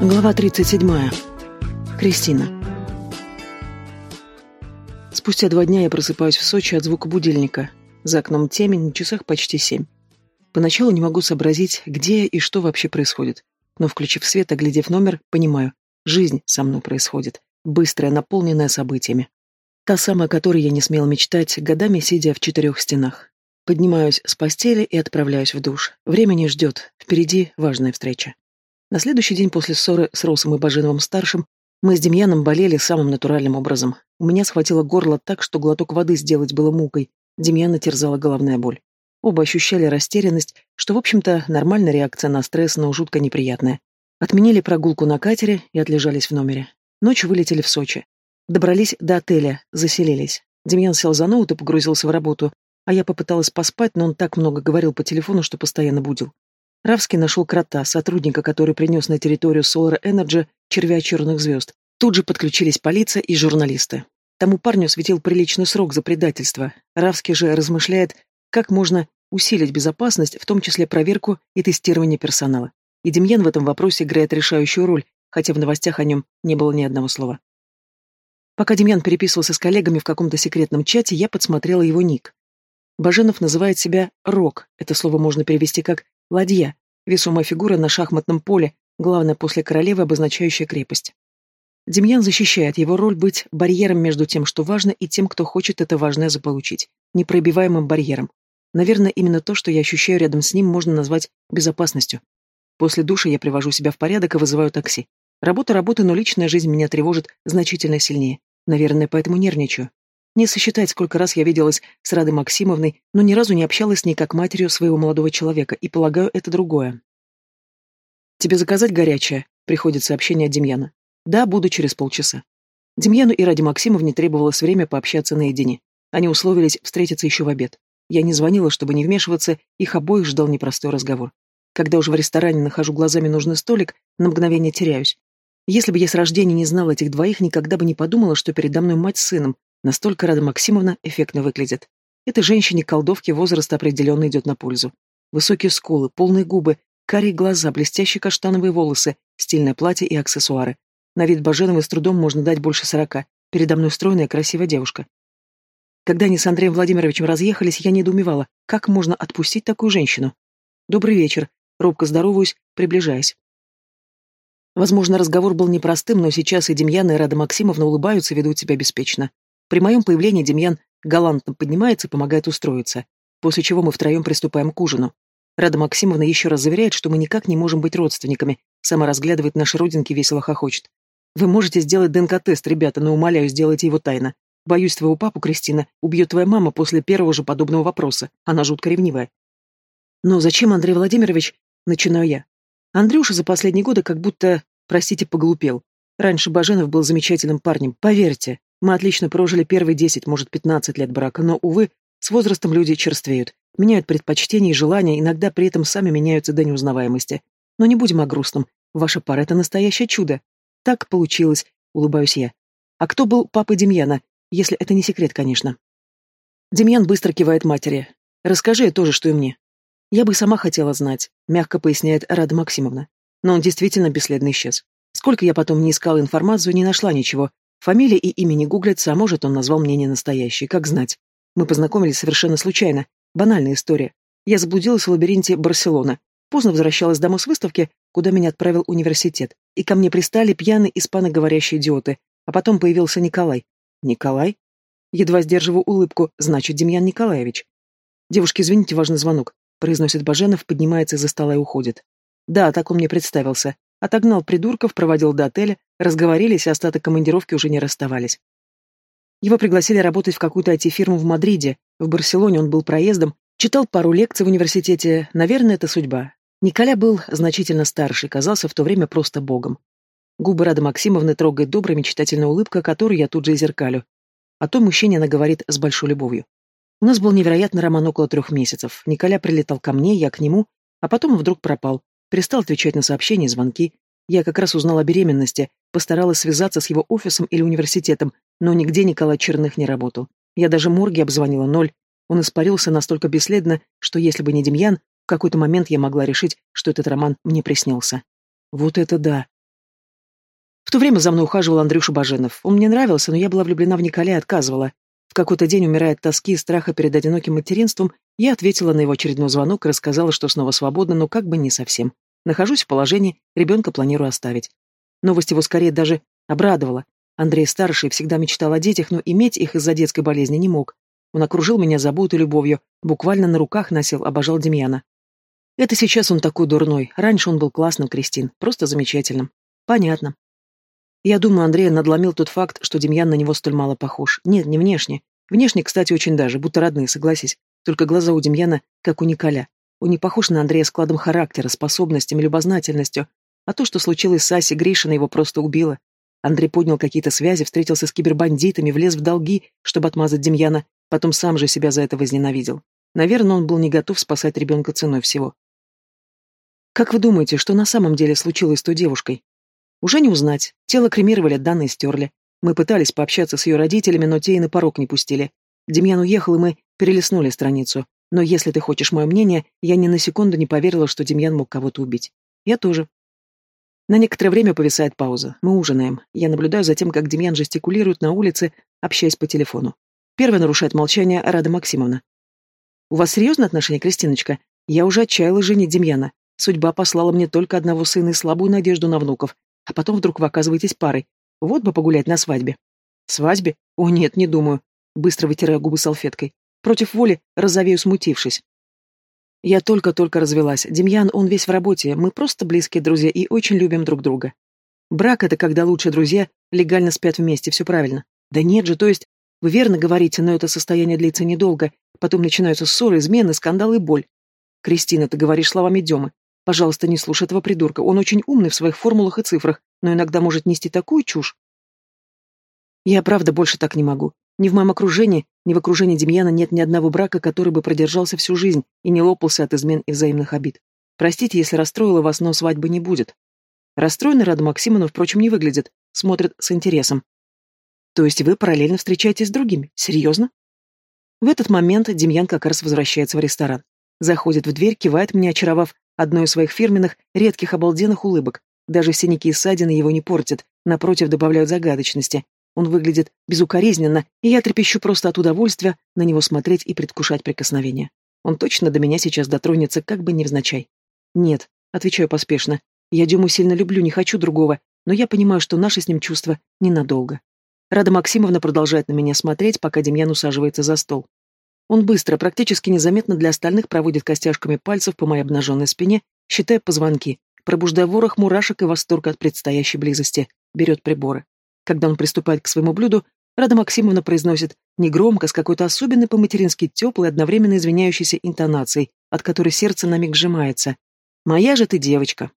Глава 37. Кристина. Спустя два дня я просыпаюсь в Сочи от звука будильника. За окном темень, на часах почти семь. Поначалу не могу сообразить, где и что вообще происходит. Но, включив свет, оглядев номер, понимаю, жизнь со мной происходит, быстрая, наполненная событиями. Та самая, о которой я не смел мечтать, годами сидя в четырех стенах. Поднимаюсь с постели и отправляюсь в душ. Время не ждет, впереди важная встреча. На следующий день после ссоры с Росом и Баженовым-старшим мы с Демьяном болели самым натуральным образом. У меня схватило горло так, что глоток воды сделать было мукой. Демьяна терзала головная боль. Оба ощущали растерянность, что, в общем-то, нормальная реакция на стресс, но жутко неприятная. Отменили прогулку на катере и отлежались в номере. Ночью вылетели в Сочи. Добрались до отеля, заселились. Демьян сел за ноут и погрузился в работу, а я попыталась поспать, но он так много говорил по телефону, что постоянно будил. Равский нашел крота, сотрудника, который принес на территорию Solar Energy червя черных звезд. Тут же подключились полиция и журналисты. Тому парню светил приличный срок за предательство. Равский же размышляет, как можно усилить безопасность, в том числе проверку и тестирование персонала. И Демьян в этом вопросе играет решающую роль, хотя в новостях о нем не было ни одного слова. Пока Демьян переписывался с коллегами в каком-то секретном чате, я подсмотрела его ник. Баженов называет себя «рок». Это слово можно перевести как Ладья, весомая фигура на шахматном поле, главная после королевы, обозначающая крепость. Демьян защищает его роль быть барьером между тем, что важно, и тем, кто хочет это важное заполучить. Непробиваемым барьером. Наверное, именно то, что я ощущаю рядом с ним, можно назвать безопасностью. После душа я привожу себя в порядок и вызываю такси. Работа работа, но личная жизнь меня тревожит значительно сильнее. Наверное, поэтому нервничаю. Не сосчитать, сколько раз я виделась с Радой Максимовной, но ни разу не общалась с ней как матерью своего молодого человека, и, полагаю, это другое. «Тебе заказать горячее?» — приходит сообщение от Демьяна. «Да, буду через полчаса». Демьяну и Раде Максимовне требовалось время пообщаться наедине. Они условились встретиться еще в обед. Я не звонила, чтобы не вмешиваться, их обоих ждал непростой разговор. Когда уже в ресторане нахожу глазами нужный столик, на мгновение теряюсь. Если бы я с рождения не знала этих двоих, никогда бы не подумала, что передо мной мать с сыном, Настолько Рада Максимовна эффектно выглядит. Этой женщине-колдовке возраст определенно идет на пользу. Высокие скулы, полные губы, карие глаза, блестящие каштановые волосы, стильное платье и аксессуары. На вид Баженовой с трудом можно дать больше сорока. Передо мной стройная красивая девушка. Когда они с Андреем Владимировичем разъехались, я недоумевала, как можно отпустить такую женщину. «Добрый вечер», робко здороваюсь, приближаясь. Возможно, разговор был непростым, но сейчас и Демьяна, и Рада Максимовна улыбаются, ведут себя беспечно. При моем появлении Демьян галантно поднимается и помогает устроиться, после чего мы втроем приступаем к ужину. Рада Максимовна еще раз заверяет, что мы никак не можем быть родственниками, сама разглядывает наши родинки, весело хохочет. Вы можете сделать ДНК-тест, ребята, но умоляю, сделайте его тайно. Боюсь, твоего папу, Кристина, убьет твоя мама после первого же подобного вопроса. Она жутко ревнивая. Но зачем, Андрей Владимирович? Начинаю я. Андрюша за последние годы как будто, простите, поглупел. Раньше Баженов был замечательным парнем, поверьте. Мы отлично прожили первые десять, может, пятнадцать лет брака, но, увы, с возрастом люди черствеют, меняют предпочтения и желания, иногда при этом сами меняются до неузнаваемости. Но не будем о грустном. Ваша пара — это настоящее чудо. Так получилось, улыбаюсь я. А кто был папой Демьяна, если это не секрет, конечно? Демьян быстро кивает матери. Расскажи то же, что и мне. Я бы сама хотела знать, мягко поясняет Рада Максимовна. Но он действительно бесследно исчез. Сколько я потом не искала информацию, не нашла ничего, Фамилия и имя не гуглятся, а может, он назвал мне не настоящий, как знать. Мы познакомились совершенно случайно. Банальная история. Я заблудилась в лабиринте Барселона. Поздно возвращалась домой с выставки, куда меня отправил университет. И ко мне пристали пьяные испаноговорящие идиоты. А потом появился Николай. Николай? Едва сдерживаю улыбку. Значит, Демьян Николаевич. Девушки, извините, важный звонок. Произносит Баженов, поднимается из-за стола и уходит. Да, так он мне представился. Отогнал придурков, проводил до отеля, разговорились, и остаток командировки уже не расставались. Его пригласили работать в какую-то IT-фирму в Мадриде, в Барселоне он был проездом, читал пару лекций в университете, наверное, это судьба. Николя был значительно старше, казался в то время просто богом. Губы Рады Максимовны трогает добрая мечтательная улыбка, которую я тут же и зеркалю. О том мужчине она говорит с большой любовью. У нас был невероятный роман около трех месяцев. Николя прилетал ко мне, я к нему, а потом вдруг пропал. Перестал отвечать на сообщения и звонки. Я как раз узнала о беременности, постаралась связаться с его офисом или университетом, но нигде Николай Черных не работал. Я даже морги обзвонила ноль. Он испарился настолько бесследно, что если бы не Демьян, в какой-то момент я могла решить, что этот роман мне приснился. Вот это да. В то время за мной ухаживал Андрюша Баженов. Он мне нравился, но я была влюблена в Николя и отказывала. Какой-то день, умирая от тоски и страха перед одиноким материнством, я ответила на его очередной звонок и рассказала, что снова свободна, но как бы не совсем. Нахожусь в положении, ребенка планирую оставить. Новость его скорее даже обрадовала. Андрей старший всегда мечтал о детях, но иметь их из-за детской болезни не мог. Он окружил меня заботой и любовью, буквально на руках носил, обожал Демьяна. Это сейчас он такой дурной, раньше он был классным, Кристин, просто замечательным. Понятно. Я думаю, Андрей надломил тот факт, что Демьян на него столь мало похож. Нет, не внешне. Внешне, кстати, очень даже, будто родные, согласись. Только глаза у Демьяна, как у Николя. Он не похож на Андрея складом характера, способностями, любознательностью. А то, что случилось с Асей Гришиной, его просто убило. Андрей поднял какие-то связи, встретился с кибербандитами, влез в долги, чтобы отмазать Демьяна, потом сам же себя за это возненавидел. Наверное, он был не готов спасать ребенка ценой всего. Как вы думаете, что на самом деле случилось с той девушкой? Уже не узнать. Тело кремировали, данные стерли. Мы пытались пообщаться с ее родителями, но те и на порог не пустили. Демьян уехал, и мы перелистнули страницу. Но если ты хочешь мое мнение, я ни на секунду не поверила, что Демьян мог кого-то убить. Я тоже. На некоторое время повисает пауза. Мы ужинаем. Я наблюдаю за тем, как Демьян жестикулирует на улице, общаясь по телефону. Первая нарушает молчание Рада Максимовна. «У вас серьезные отношения, Кристиночка? Я уже отчаялась женить Демьяна. Судьба послала мне только одного сына и слабую надежду на внуков. А потом вдруг вы оказываетесь парой. Вот бы погулять на свадьбе». «Свадьбе? О, нет, не думаю». Быстро вытирая губы салфеткой. Против воли розовею, смутившись. Я только-только развелась. Демьян, он весь в работе. Мы просто близкие друзья и очень любим друг друга. Брак — это когда лучшие друзья легально спят вместе, все правильно. Да нет же, то есть, вы верно говорите, но это состояние длится недолго. Потом начинаются ссоры, измены, скандалы и боль. Кристина, ты говоришь словами Демы. Пожалуйста, не слушай этого придурка. Он очень умный в своих формулах и цифрах, но иногда может нести такую чушь. Я правда больше так не могу. Ни в моем окружении, ни в окружении Демьяна нет ни одного брака, который бы продержался всю жизнь и не лопался от измен и взаимных обид. Простите, если расстроила вас, но свадьбы не будет. Расстроенный Рада Максимовна, впрочем, не выглядит, смотрит с интересом. То есть вы параллельно встречаетесь с другими? Серьезно? В этот момент Демьян как раз возвращается в ресторан. Заходит в дверь, кивает мне, очаровав одной из своих фирменных, редких обалденных улыбок. Даже синяки и ссадины его не портят, напротив, добавляют загадочности. Он выглядит безукоризненно, и я трепещу просто от удовольствия на него смотреть и предвкушать прикосновение. Он точно до меня сейчас дотронется, как бы невзначай. Нет, отвечаю поспешно. Я Дему сильно люблю, не хочу другого, но я понимаю, что наши с ним чувства ненадолго. Рада Максимовна продолжает на меня смотреть, пока Демьян усаживается за стол. Он быстро, практически незаметно для остальных проводит костяшками пальцев по моей обнаженной спине, считая позвонки, пробуждая ворох мурашек и восторг от предстоящей близости, берет приборы. Когда он приступает к своему блюду, Рада Максимовна произносит негромко, с какой-то особенной по-матерински теплой, одновременно извиняющейся интонацией, от которой сердце на миг сжимается. «Моя же ты девочка!»